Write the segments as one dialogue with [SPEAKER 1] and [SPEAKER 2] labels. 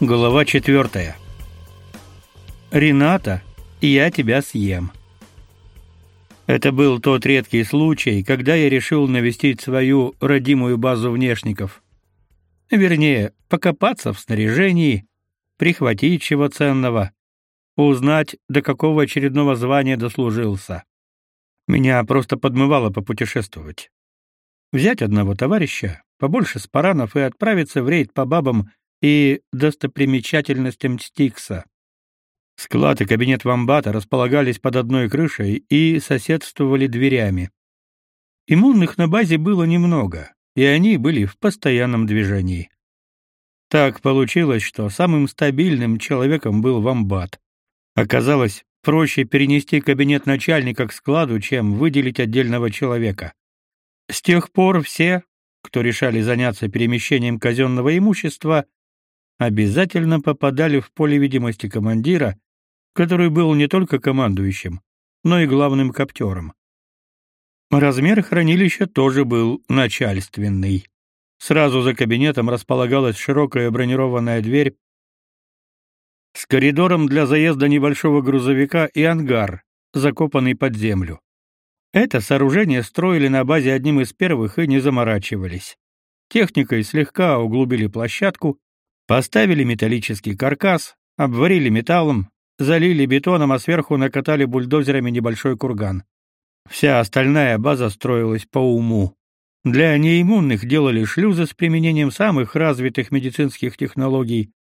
[SPEAKER 1] Глава четвертая. Рената, я тебя съем. Это был тот редкий случай, когда я решил навестить свою родимую базу внешников. Вернее, покопаться в снаряжении, прихватить чего ценного, узнать, до какого очередного звания дослужился. Меня просто подмывало попутешествовать. Взять одного товарища, побольше спаранов и отправиться в рейд по бабам и достопримечательностям Стикса. Склад и кабинет вамбата располагались под одной крышей и соседствовали дверями. Иммунных на базе было немного, и они были в постоянном движении. Так получилось, что самым стабильным человеком был вамбат. Оказалось, проще перенести кабинет начальника к складу, чем выделить отдельного человека. С тех пор все, кто решали заняться перемещением казенного имущества, обязательно попадали в поле видимости командира, который был не только командующим, но и главным коптером. Размер хранилища тоже был начальственный. Сразу за кабинетом располагалась широкая бронированная дверь с коридором для заезда небольшого грузовика и ангар, закопанный под землю. Это сооружение строили на базе одним из первых и не заморачивались. Техникой слегка углубили площадку, Поставили металлический каркас, обварили металлом, залили бетоном, а сверху накатали бульдозерами небольшой курган. Вся остальная база строилась по уму. Для неиммунных делали шлюзы с применением самых развитых медицинских технологий,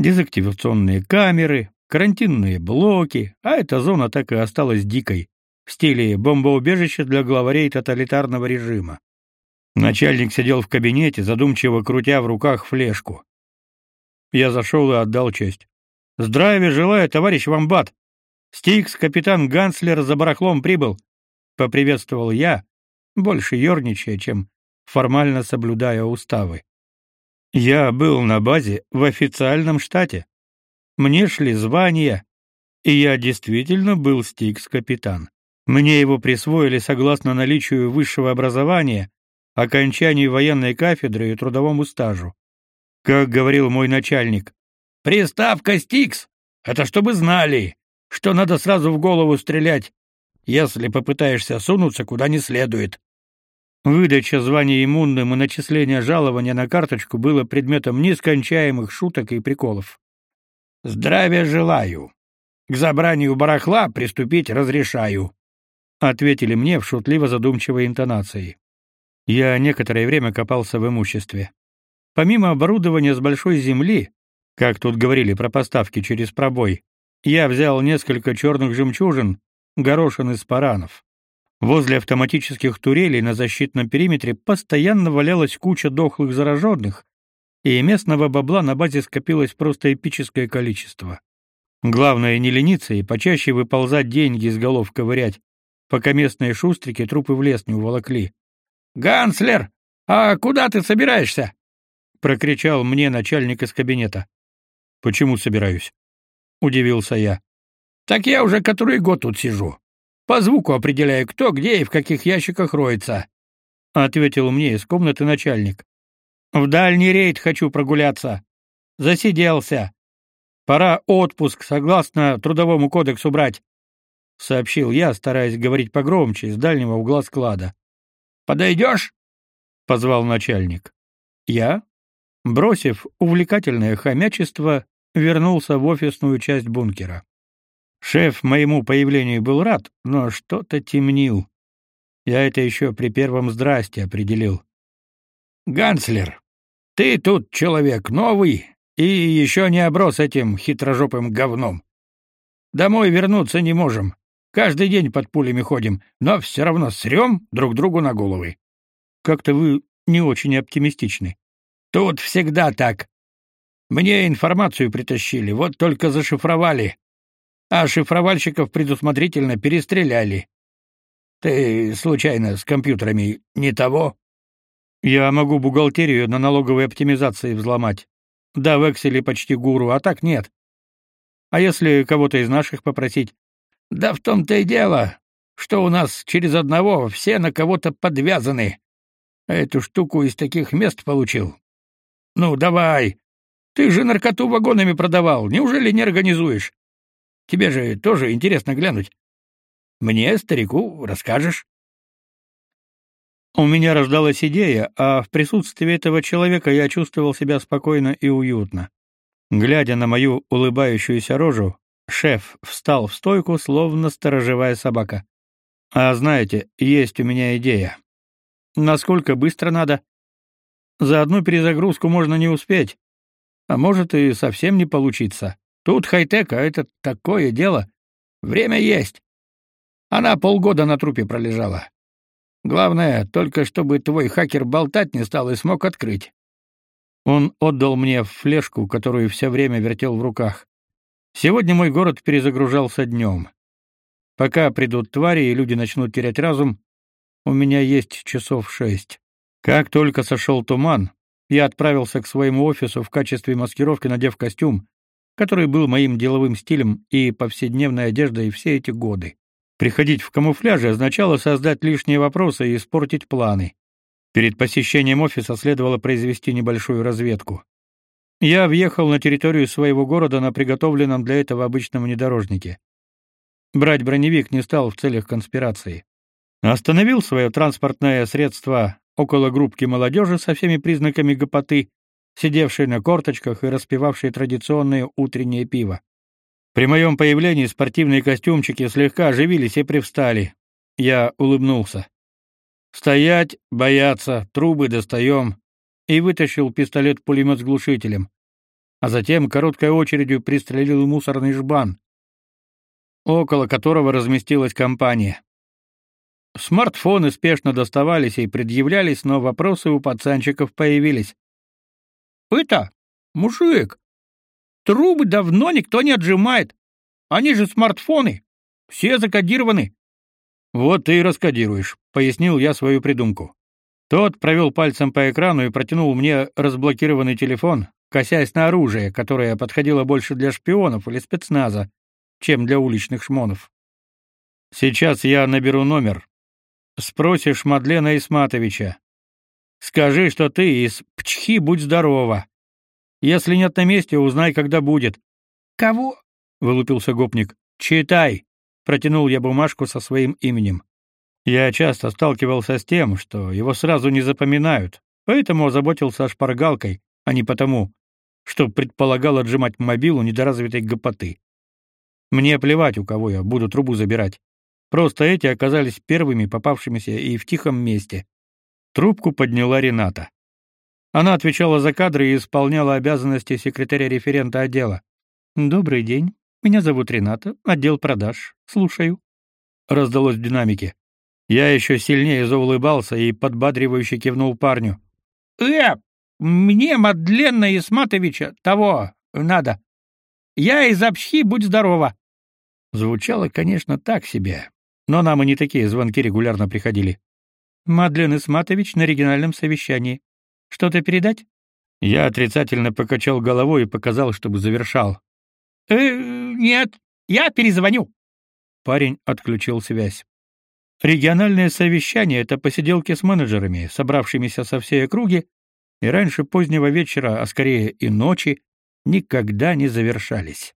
[SPEAKER 1] дезактивационные камеры, карантинные блоки, а эта зона так и осталась дикой, в стиле бомбоубежища для главарей тоталитарного режима. Начальник сидел в кабинете, задумчиво крутя в руках флешку. Я зашел и отдал честь. Здравия желаю, товарищ Вамбат. Стикс, капитан Ганслер за барахлом прибыл. Поприветствовал я, больше ерничая, чем формально соблюдая уставы. Я был на базе в официальном штате. Мне шли звания, и я действительно был Стикс-капитан. Мне его присвоили согласно наличию высшего образования, окончанию военной кафедры и трудовому стажу. Как говорил мой начальник, приставка «Стикс» — это чтобы знали, что надо сразу в голову стрелять, если попытаешься сунуться куда не следует. Выдача звания иммунным и начисление жалования на карточку было предметом нескончаемых шуток и приколов. «Здравия желаю. К забранию барахла приступить разрешаю», — ответили мне в шутливо-задумчивой интонации. Я некоторое время копался в имуществе. Помимо оборудования с большой земли, как тут говорили про поставки через пробой, я взял несколько черных жемчужин, горошин из паранов. Возле автоматических турелей на защитном периметре постоянно валялась куча дохлых зараженных, и местного бабла на базе скопилось просто эпическое количество. Главное не лениться и почаще выползать деньги из голов ковырять, пока местные шустрики трупы в лес не уволокли. «Ганслер, а куда ты собираешься?» Прокричал мне начальник из кабинета. Почему собираюсь? удивился я. Так я уже который год тут сижу. По звуку определяю, кто где и в каких ящиках роется, ответил мне из комнаты начальник. В дальний рейд хочу прогуляться. Засиделся. Пора отпуск согласно трудовому кодексу брать, сообщил я, стараясь говорить погромче из дальнего угла склада. Подойдешь? позвал начальник. Я Бросив увлекательное хомячество, вернулся в офисную часть бункера. Шеф моему появлению был рад, но что-то темнил. Я это еще при первом здрасте определил. Ганслер, ты тут человек новый и еще не оброс этим хитрожопым говном. Домой вернуться не можем. Каждый день под пулями ходим, но все равно срем друг другу на головы. Как-то вы не очень оптимистичны. Тут всегда так. Мне информацию притащили, вот только зашифровали. А шифровальщиков предусмотрительно перестреляли. Ты случайно с компьютерами не того? Я могу бухгалтерию на налоговой оптимизации взломать. Да, в Excel почти гуру, а так нет. А если кого-то из наших попросить? Да в том-то и дело, что у нас через одного все на кого-то подвязаны. Эту штуку из таких мест получил. Ну, давай. Ты же наркоту вагонами продавал, неужели не организуешь? Тебе же тоже интересно глянуть. Мне, старику, расскажешь. У меня рождалась идея, а в присутствии этого человека я чувствовал себя спокойно и уютно. Глядя на мою улыбающуюся рожу, шеф встал в стойку, словно сторожевая собака. А знаете, есть у меня идея. Насколько быстро надо? За одну перезагрузку можно не успеть. А может и совсем не получиться. Тут хай-тек, а это такое дело. Время есть. Она полгода на трупе пролежала. Главное, только чтобы твой хакер болтать не стал и смог открыть. Он отдал мне флешку, которую все время вертел в руках. Сегодня мой город перезагружался днем. Пока придут твари и люди начнут терять разум, у меня есть часов шесть. Как только сошел туман, я отправился к своему офису в качестве маскировки, надев костюм, который был моим деловым стилем и повседневной одеждой все эти годы. Приходить в камуфляже означало создать лишние вопросы и испортить планы. Перед посещением офиса следовало произвести небольшую разведку. Я въехал на территорию своего города на приготовленном для этого обычном внедорожнике. Брать броневик не стал в целях конспирации. Остановил свое транспортное средство около группки молодежи со всеми признаками гопоты, сидевшей на корточках и распивавшей традиционное утреннее пиво. При моем появлении спортивные костюмчики слегка оживились и привстали. Я улыбнулся. Стоять, бояться, трубы достаем. И вытащил пистолет-пулемет с глушителем. А затем короткой очередью пристрелил мусорный жбан, около которого разместилась компания. Смартфоны спешно доставались и предъявлялись, но вопросы у пацанчиков появились. «Это, мужик, трубы давно никто не отжимает. Они же смартфоны, все закодированы». «Вот ты и раскодируешь», — пояснил я свою придумку. Тот провел пальцем по экрану и протянул мне разблокированный телефон, косясь на оружие, которое подходило больше для шпионов или спецназа, чем для уличных шмонов. Сейчас я наберу номер. Спросишь Мадлена Исматовича. Скажи, что ты из Пчхи будь здорова. Если нет на месте, узнай, когда будет. Кого? вылупился гопник. Читай, протянул я бумажку со своим именем. Я часто сталкивался с тем, что его сразу не запоминают, поэтому озаботился шпаргалкой, а не потому, что предполагал отжимать мобилу недоразвитой гопоты. Мне плевать, у кого я буду трубу забирать. Просто эти оказались первыми попавшимися и в тихом месте. Трубку подняла Рената. Она отвечала за кадры и исполняла обязанности секретаря-референта отдела. «Добрый день. Меня зовут Рената, отдел продаж. Слушаю». Раздалось в динамике. Я еще сильнее заулыбался и подбадривающе кивнул парню. «Э, мне Мадлена Исматовича того надо. Я из общи, будь здорова». Звучало, конечно, так себе, но нам и не такие звонки регулярно приходили. Мадлен Исматович на оригинальном совещании. Что-то передать? Я отрицательно покачал головой и показал, чтобы завершал. Э, нет, я перезвоню. Парень отключил связь. Региональное совещание это посиделки с менеджерами, собравшимися со всей округи, и раньше позднего вечера, а скорее и ночи, никогда не завершались.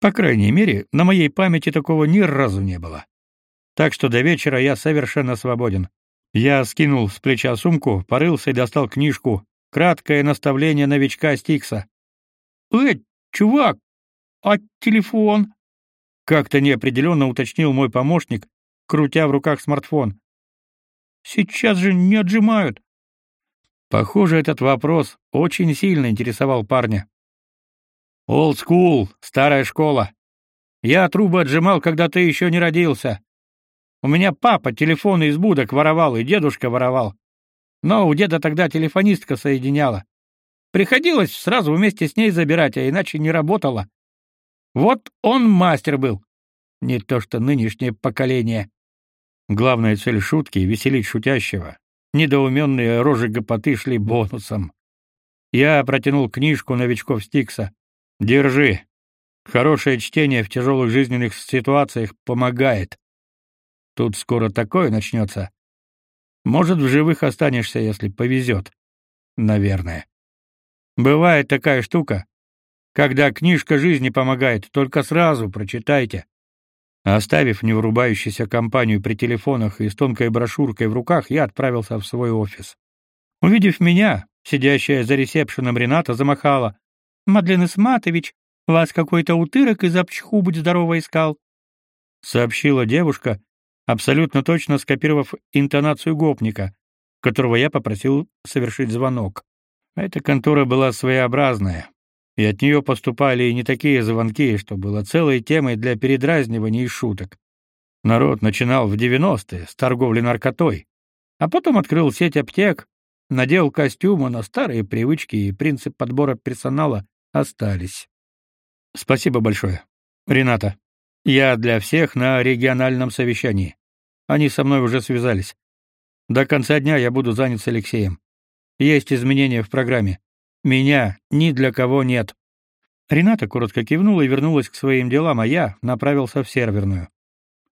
[SPEAKER 1] По крайней мере, на моей памяти такого ни разу не было. Так что до вечера я совершенно свободен. Я скинул с плеча сумку, порылся и достал книжку «Краткое наставление новичка Стикса». «Э, чувак, а телефон?» Как-то неопределенно уточнил мой помощник, крутя в руках смартфон. «Сейчас же не отжимают». Похоже, этот вопрос очень сильно интересовал парня. Old school, старая школа. Я трубы отжимал, когда ты еще не родился. У меня папа телефоны из будок воровал, и дедушка воровал. Но у деда тогда телефонистка соединяла. Приходилось сразу вместе с ней забирать, а иначе не работало. Вот он мастер был. Не то что нынешнее поколение. Главная цель шутки — веселить шутящего. Недоуменные рожи гопоты шли бонусом. Я протянул книжку новичков Стикса. Держи. Хорошее чтение в тяжелых жизненных ситуациях помогает. Тут скоро такое начнется. Может, в живых останешься, если повезет. Наверное. Бывает такая штука, когда книжка жизни помогает, только сразу прочитайте. Оставив неврубающуюся компанию при телефонах и с тонкой брошюркой в руках, я отправился в свой офис. Увидев меня, сидящая за ресепшеном Рената замахала. «Мадлен Исматович, вас какой-то утырок из обчху будь здорово искал», — сообщила девушка, абсолютно точно скопировав интонацию гопника, которого я попросил совершить звонок. Эта контора была своеобразная, и от нее поступали и не такие звонки, что было целой темой для передразнивания и шуток. Народ начинал в 90-е с торговли наркотой, а потом открыл сеть аптек, надел костюмы, но старые привычки и принцип подбора персонала остались. Спасибо большое. Рената, я для всех на региональном совещании. Они со мной уже связались. До конца дня я буду занят с Алексеем. Есть изменения в программе. Меня ни для кого нет. Рената коротко кивнула и вернулась к своим делам, а я направился в серверную.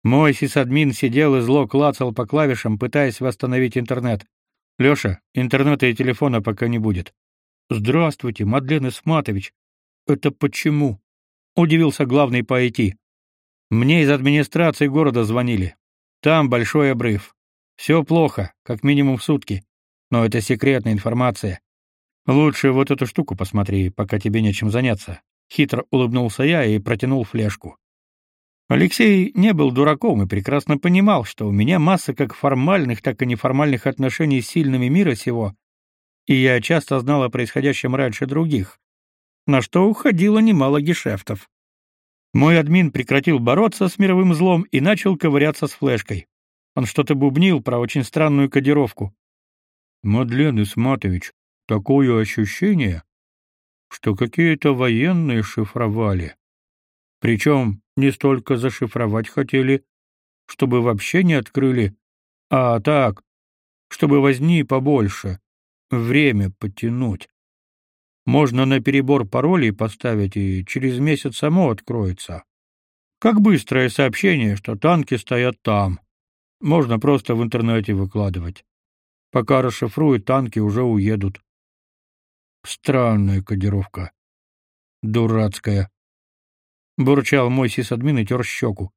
[SPEAKER 1] Мой сисадмин сидел и зло клацал по клавишам, пытаясь восстановить интернет. Лёша, интернета и телефона пока не будет. Здравствуйте, Мадлен Исматович. Это почему? удивился главный по IT. Мне из администрации города звонили. Там большой обрыв. Все плохо, как минимум в сутки. Но это секретная информация. Лучше вот эту штуку посмотри, пока тебе нечем заняться. Хитро улыбнулся я и протянул флешку. Алексей не был дураком и прекрасно понимал, что у меня масса как формальных, так и неформальных отношений с сильными мира сего, и я часто знал о происходящем раньше других, на что уходило немало гешефтов. Мой админ прекратил бороться с мировым злом и начал ковыряться с флешкой. Он что-то бубнил про очень странную кодировку. «Мадлен Исматович, Такое ощущение, что какие-то военные шифровали. Причем не столько зашифровать хотели, чтобы вообще не открыли, а так, чтобы возни побольше, время потянуть. Можно на перебор паролей поставить, и через месяц само откроется. Как быстрое сообщение, что танки стоят там. Можно просто в интернете выкладывать. Пока расшифруют, танки уже уедут. Странная кодировка. Дурацкая. Бурчал мой сисадмин и тер щеку.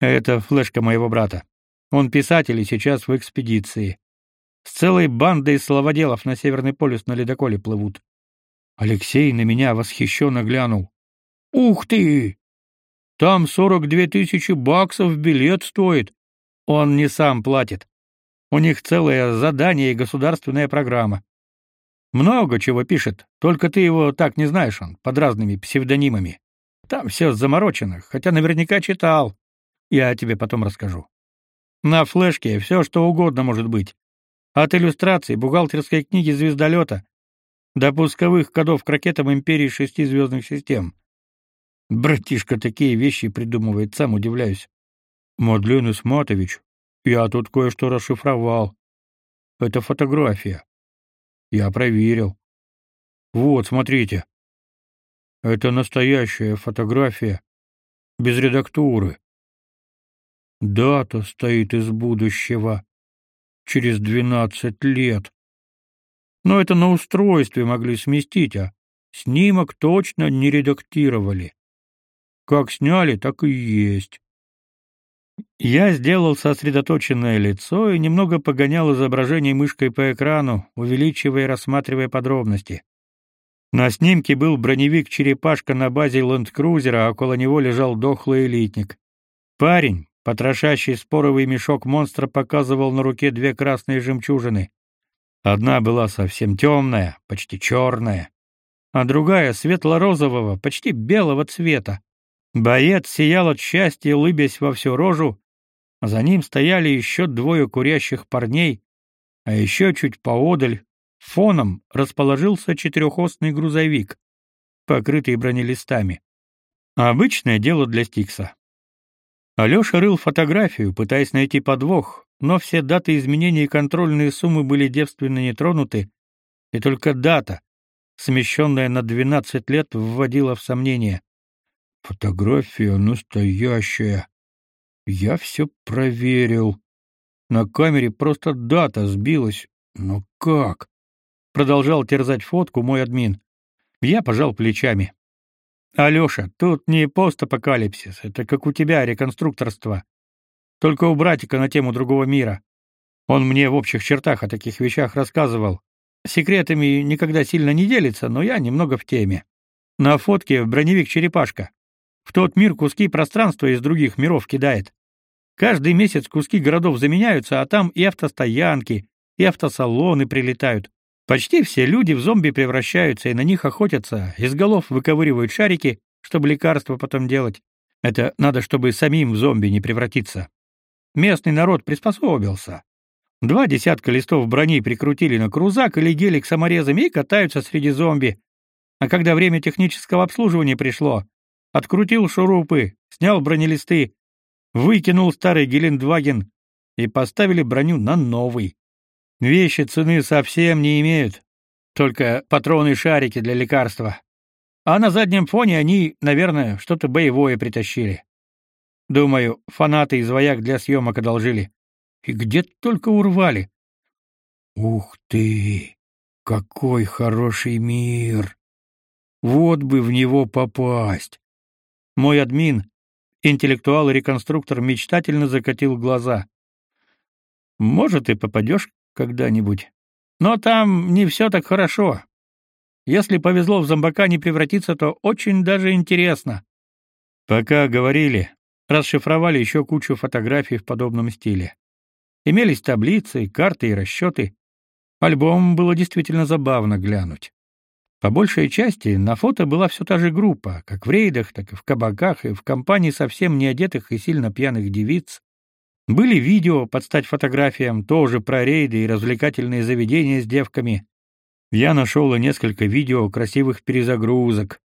[SPEAKER 1] Это флешка моего брата. Он писатель и сейчас в экспедиции. С целой бандой словоделов на Северный полюс на ледоколе плывут. Алексей на меня восхищенно глянул. «Ух ты! Там сорок две тысячи баксов билет стоит. Он не сам платит. У них целое задание и государственная программа. Много чего пишет, только ты его так не знаешь он, под разными псевдонимами. Там все заморочено, хотя наверняка читал. Я тебе потом расскажу. На флешке все, что угодно может быть. От иллюстраций бухгалтерской книги звездолета до пусковых кодов к ракетам Империи шести звездных систем. Братишка такие вещи придумывает, сам удивляюсь. Мадлен Исматович, я тут кое-что расшифровал. Это фотография. Я проверил. Вот, смотрите. Это настоящая фотография, без редактуры. Дата стоит из будущего. Через двенадцать лет. Но это на устройстве могли сместить, а снимок точно не редактировали. Как сняли, так и есть. Я сделал сосредоточенное лицо и немного погонял изображение мышкой по экрану, увеличивая и рассматривая подробности. На снимке был броневик-черепашка на базе ленд-крузера, а около него лежал дохлый элитник. Парень, потрошащий споровый мешок монстра, показывал на руке две красные жемчужины. Одна была совсем темная, почти черная, а другая светло-розового, почти белого цвета. Боец сиял от счастья, улыбясь во всю рожу, а за ним стояли еще двое курящих парней, а еще чуть поодаль, фоном, расположился четырехосный грузовик, покрытый бронелистами. Обычное дело для Стикса. Алёша рыл фотографию, пытаясь найти подвох, но все даты изменений и контрольные суммы были девственно не тронуты, и только дата, смещенная на 12 лет, вводила в сомнение. Фотография настоящая. Я все проверил. На камере просто дата сбилась. Но как? Продолжал терзать фотку мой админ. Я пожал плечами. Алёша, тут не постапокалипсис, это как у тебя реконструкторство. Только у братика на тему другого мира. Он мне в общих чертах о таких вещах рассказывал. Секретами никогда сильно не делится, но я немного в теме. На фотке броневик черепашка. В тот мир куски пространства из других миров кидает. Каждый месяц куски городов заменяются, а там и автостоянки, и автосалоны прилетают. Почти все люди в зомби превращаются и на них охотятся, из голов выковыривают шарики, чтобы лекарства потом делать. Это надо, чтобы самим в зомби не превратиться. Местный народ приспособился. Два десятка листов брони прикрутили на крузак или гелик саморезами и катаются среди зомби. А когда время технического обслуживания пришло, открутил шурупы, снял бронелисты, выкинул старый Гелендваген и поставили броню на новый. Вещи цены совсем не имеют, только патроны и шарики для лекарства. А на заднем фоне они, наверное, что-то боевое притащили. Думаю, фанаты из вояк для съемок одолжили. И где только урвали. Ух ты! Какой хороший мир! Вот бы в него попасть. Мой админ, интеллектуал и реконструктор мечтательно закатил глаза. Может, и попадешь когда-нибудь. Но там не все так хорошо. Если повезло в зомбака не превратиться, то очень даже интересно. Пока говорили, расшифровали еще кучу фотографий в подобном стиле. Имелись таблицы, карты и расчеты. Альбом было действительно забавно глянуть. По большей части на фото была все та же группа, как в рейдах, так и в кабаках, и в компании совсем не одетых и сильно пьяных девиц. Были видео под стать фотографиям, тоже про рейды и развлекательные заведения с девками. Я нашел и несколько видео красивых перезагрузок,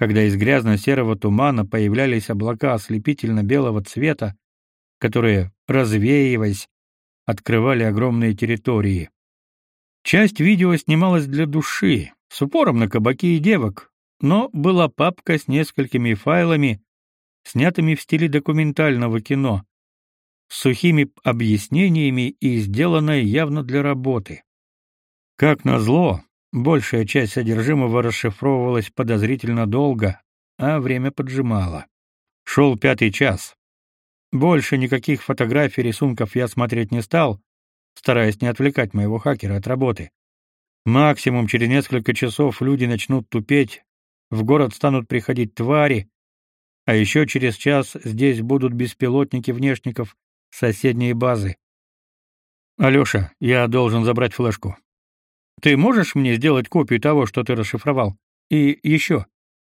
[SPEAKER 1] когда из грязно-серого тумана появлялись облака ослепительно-белого цвета, которые, развеиваясь, открывали огромные территории. Часть видео снималась для души, с упором на кабаки и девок, но была папка с несколькими файлами, снятыми в стиле документального кино, с сухими объяснениями и сделанной явно для работы. Как назло, большая часть содержимого расшифровывалась подозрительно долго, а время поджимало. Шел пятый час. Больше никаких фотографий, рисунков я смотреть не стал, стараясь не отвлекать моего хакера от работы. Максимум через несколько часов люди начнут тупеть, в город станут приходить твари, а еще через час здесь будут беспилотники внешников соседние базы. Алёша, я должен забрать флешку. Ты можешь мне сделать копию того, что ты расшифровал? И еще,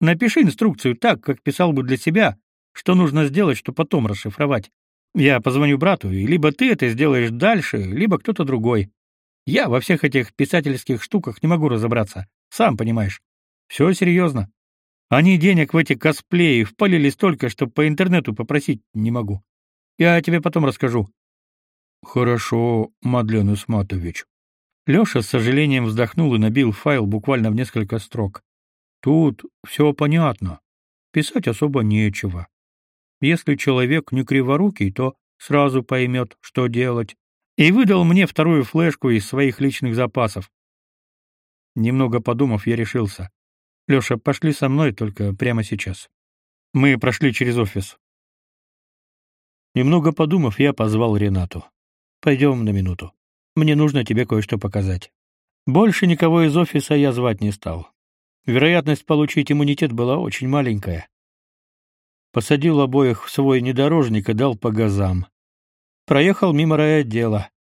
[SPEAKER 1] напиши инструкцию так, как писал бы для себя, что нужно сделать, чтобы потом расшифровать. Я позвоню брату, и либо ты это сделаешь дальше, либо кто-то другой. Я во всех этих писательских штуках не могу разобраться, сам понимаешь. Все серьезно. Они денег в эти косплеи впалили столько, что по интернету попросить не могу. Я тебе потом расскажу. Хорошо, Мадлен Исматович. Лёша с сожалением вздохнул и набил файл буквально в несколько строк. Тут все понятно. Писать особо нечего. Если человек не криворукий, то сразу поймет, что делать. И выдал мне вторую флешку из своих личных запасов. Немного подумав, я решился. Лёша, пошли со мной только прямо сейчас. Мы прошли через офис. Немного подумав, я позвал Ренату. Пойдем на минуту. Мне нужно тебе кое-что показать. Больше никого из офиса я звать не стал. Вероятность получить иммунитет была очень маленькая. Посадил обоих в свой внедорожник и дал по газам. Проехал мимо райотдела.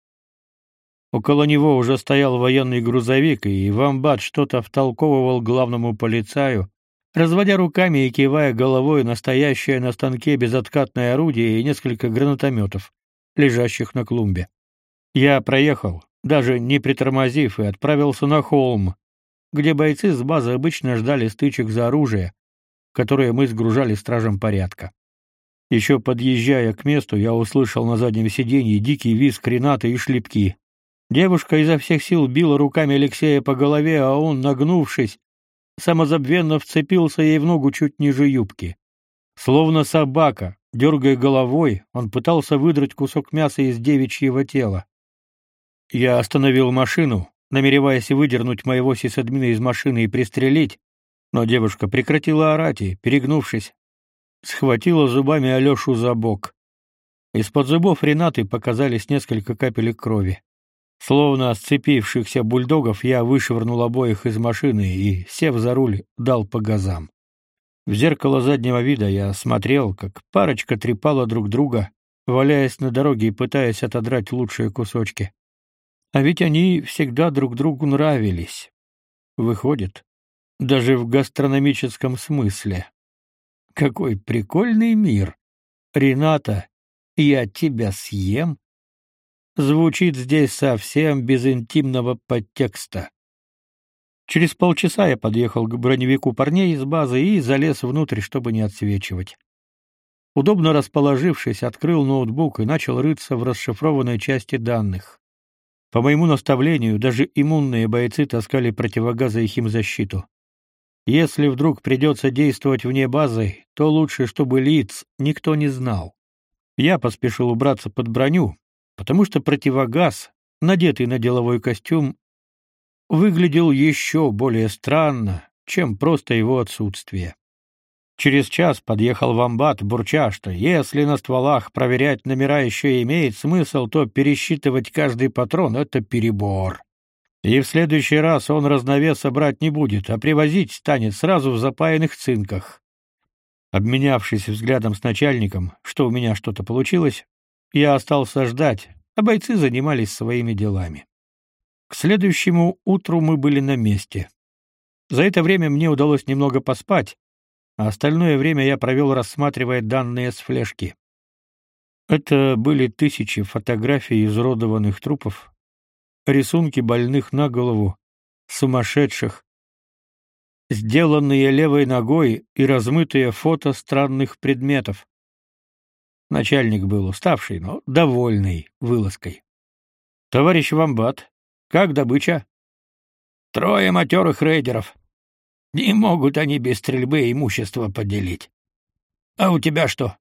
[SPEAKER 1] Около него уже стоял военный грузовик, и вамбат что-то втолковывал главному полицаю, разводя руками и кивая головой настоящее на станке безоткатное орудие и несколько гранатометов, лежащих на клумбе. Я проехал, даже не притормозив, и отправился на холм, где бойцы с базы обычно ждали стычек за оружие, которое мы сгружали стражам порядка. Еще подъезжая к месту, я услышал на заднем сиденье дикий визг Рената и шлепки. Девушка изо всех сил била руками Алексея по голове, а он, нагнувшись, самозабвенно вцепился ей в ногу чуть ниже юбки. Словно собака, дергая головой, он пытался выдрать кусок мяса из девичьего тела. Я остановил машину, намереваясь выдернуть моего сисадмина из машины и пристрелить, Но девушка прекратила орать и, перегнувшись, схватила зубами Алёшу за бок. Из-под зубов Ренаты показались несколько капель крови. Словно сцепившихся бульдогов я вышвырнул обоих из машины и, сев за руль, дал по газам. В зеркало заднего вида я смотрел, как парочка трепала друг друга, валяясь на дороге и пытаясь отодрать лучшие кусочки. А ведь они всегда друг другу нравились. Выходит, даже в гастрономическом смысле. Какой прикольный мир. Рената, я тебя съем. Звучит здесь совсем без интимного подтекста. Через полчаса я подъехал к броневику парней из базы и залез внутрь, чтобы не отсвечивать. Удобно расположившись, открыл ноутбук и начал рыться в расшифрованной части данных. По моему наставлению, даже иммунные бойцы таскали противогазы и химзащиту. Если вдруг придется действовать вне базы, то лучше, чтобы лиц никто не знал. Я поспешил убраться под броню, потому что противогаз, надетый на деловой костюм, выглядел еще более странно, чем просто его отсутствие. Через час подъехал вамбат, бурча, что если на стволах проверять номера еще имеет смысл, то пересчитывать каждый патрон — это перебор. И в следующий раз он разновеса брать не будет, а привозить станет сразу в запаянных цинках. Обменявшись взглядом с начальником, что у меня что-то получилось, я остался ждать, а бойцы занимались своими делами. К следующему утру мы были на месте. За это время мне удалось немного поспать, а остальное время я провел, рассматривая данные с флешки. Это были тысячи фотографий изуродованных трупов, рисунки больных на голову, сумасшедших, сделанные левой ногой и размытые фото странных предметов. Начальник был уставший, но довольный вылазкой. Товарищ Вамбат, как добыча? Трое матерых рейдеров. Не могут они без стрельбы имущество поделить. А у тебя что?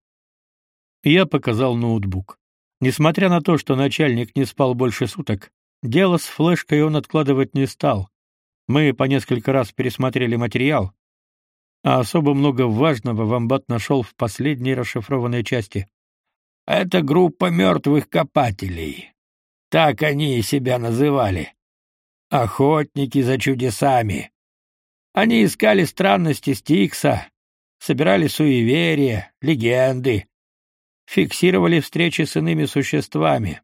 [SPEAKER 1] Я показал ноутбук. Несмотря на то, что начальник не спал больше суток, дело с флешкой он откладывать не стал. Мы по несколько раз пересмотрели материал, а особо много важного Вамбат нашел в последней расшифрованной части. Это группа мертвых копателей. Так они себя называли. Охотники за чудесами. Они искали странности Стикса, собирали суеверия, легенды, фиксировали встречи с иными существами,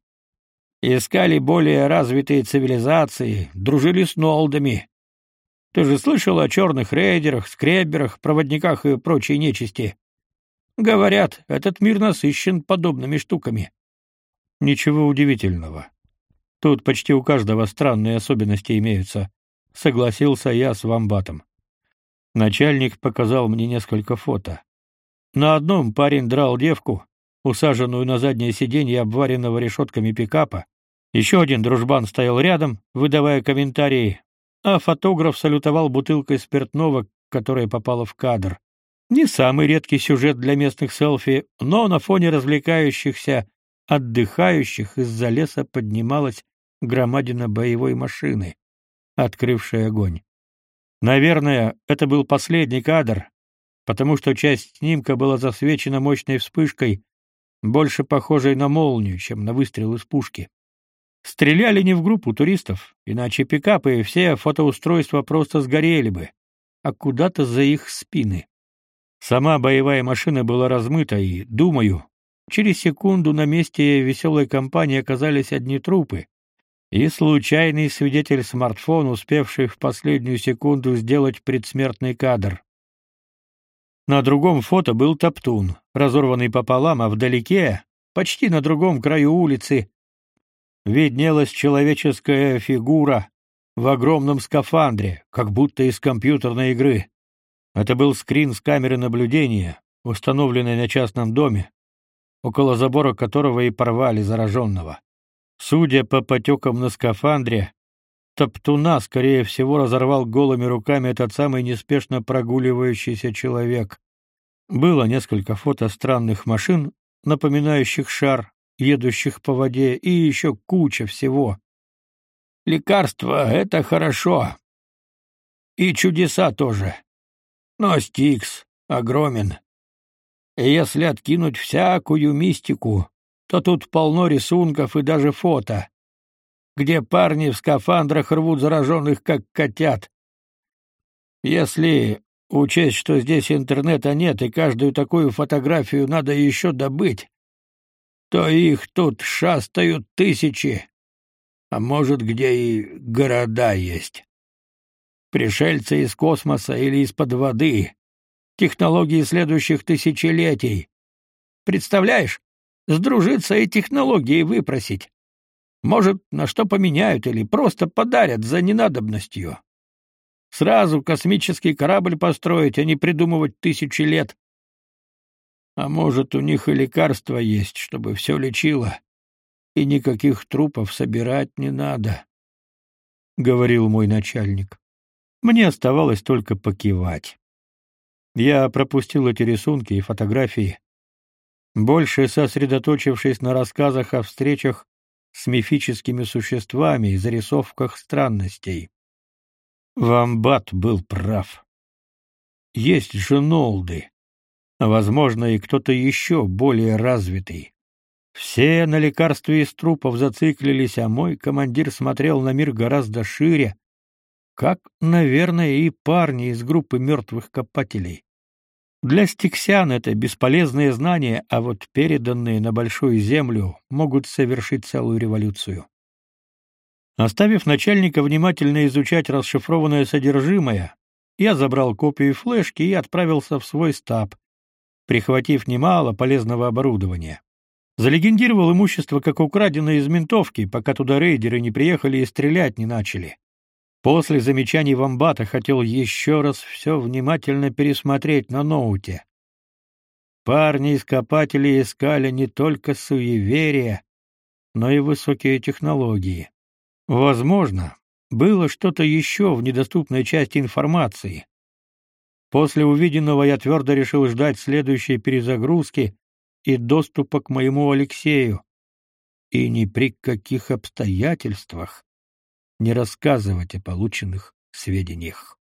[SPEAKER 1] искали более развитые цивилизации, дружили с нолдами. Ты же слышал о черных рейдерах, скребберах, проводниках и прочей нечисти? Говорят, этот мир насыщен подобными штуками. Ничего удивительного. Тут почти у каждого странные особенности имеются, согласился я с вамбатом. Начальник показал мне несколько фото. На одном парень драл девку, усаженную на заднее сиденье обваренного решетками пикапа. Еще один дружбан стоял рядом, выдавая комментарии, а фотограф салютовал бутылкой спиртного, которая попала в кадр. Не самый редкий сюжет для местных селфи, но на фоне развлекающихся отдыхающих из-за леса поднималась громадина боевой машины, открывшая огонь. Наверное, это был последний кадр, потому что часть снимка была засвечена мощной вспышкой, больше похожей на молнию, чем на выстрел из пушки. Стреляли не в группу туристов, иначе пикапы и все фотоустройства просто сгорели бы, а куда-то за их спины. Сама боевая машина была размыта, и, думаю, через секунду на месте веселой компании оказались одни трупы, и случайный свидетель смартфон, успевший в последнюю секунду сделать предсмертный кадр. На другом фото был Топтун, разорванный пополам, а вдалеке, почти на другом краю улицы, виднелась человеческая фигура в огромном скафандре, как будто из компьютерной игры. Это был скрин с камеры наблюдения, установленной на частном доме, около забора которого и порвали зараженного. Судя по потекам на скафандре, Топтуна, скорее всего, разорвал голыми руками этот самый неспешно прогуливающийся человек. Было несколько фото странных машин, напоминающих шар, едущих по воде, и еще куча всего. Лекарства — это хорошо. И чудеса тоже.
[SPEAKER 2] Но Стикс огромен. Если откинуть всякую мистику, то тут полно рисунков и даже фото, где парни в скафандрах рвут зараженных, как котят. Если учесть, что здесь интернета нет и каждую такую фотографию надо еще добыть, то их тут шастают тысячи, а может, где и города есть. Пришельцы из космоса или из-под воды, технологии следующих тысячелетий. Представляешь, сдружиться и технологии выпросить. Может, на что поменяют или просто подарят за ненадобностью. Сразу космический корабль построить, а не придумывать тысячи лет. А может, у них и лекарства есть, чтобы все лечило, и никаких трупов собирать не надо, — говорил мой начальник. Мне оставалось только покивать. Я пропустил эти рисунки и фотографии, больше сосредоточившись на рассказах о встречах с мифическими существами и зарисовках странностей. Вамбат был прав. Есть же нолды, а, возможно, и кто-то еще более развитый. Все на лекарстве из трупов зациклились, а мой командир смотрел на мир гораздо шире, как, наверное, и парни из группы мертвых копателей. Для стиксян это бесполезные знания, а вот переданные на большую землю могут совершить целую революцию. Оставив начальника внимательно изучать расшифрованное содержимое, я забрал копию флешки и отправился в свой стаб, прихватив немало полезного оборудования. Залегендировал имущество как украденное из ментовки, пока туда рейдеры не приехали и стрелять не начали. После замечаний вамбата хотел еще раз все внимательно пересмотреть на ноуте. Парни-ископатели искали не только суеверия, но и высокие технологии. Возможно, было что-то еще в недоступной части информации. После увиденного я твердо решил ждать следующей перезагрузки и доступа к моему Алексею. И ни при каких обстоятельствах не рассказывать о полученных сведениях.